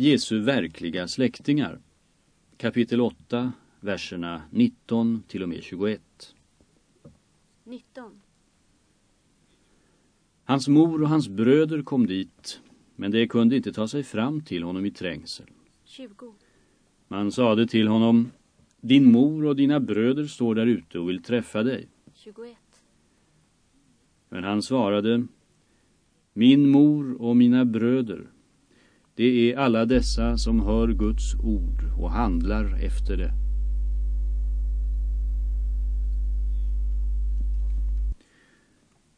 Jesu verkliga släktingar. Kapitel 8, verserna 19 till och med 21. 19. Hans mor och hans bröder kom dit, men de kunde inte ta sig fram till honom i trängsel. 20. Man sade till honom, din mor och dina bröder står där ute och vill träffa dig. 21. Men han svarade, min mor och mina bröder, det är alla dessa som hör Guds ord och handlar efter det.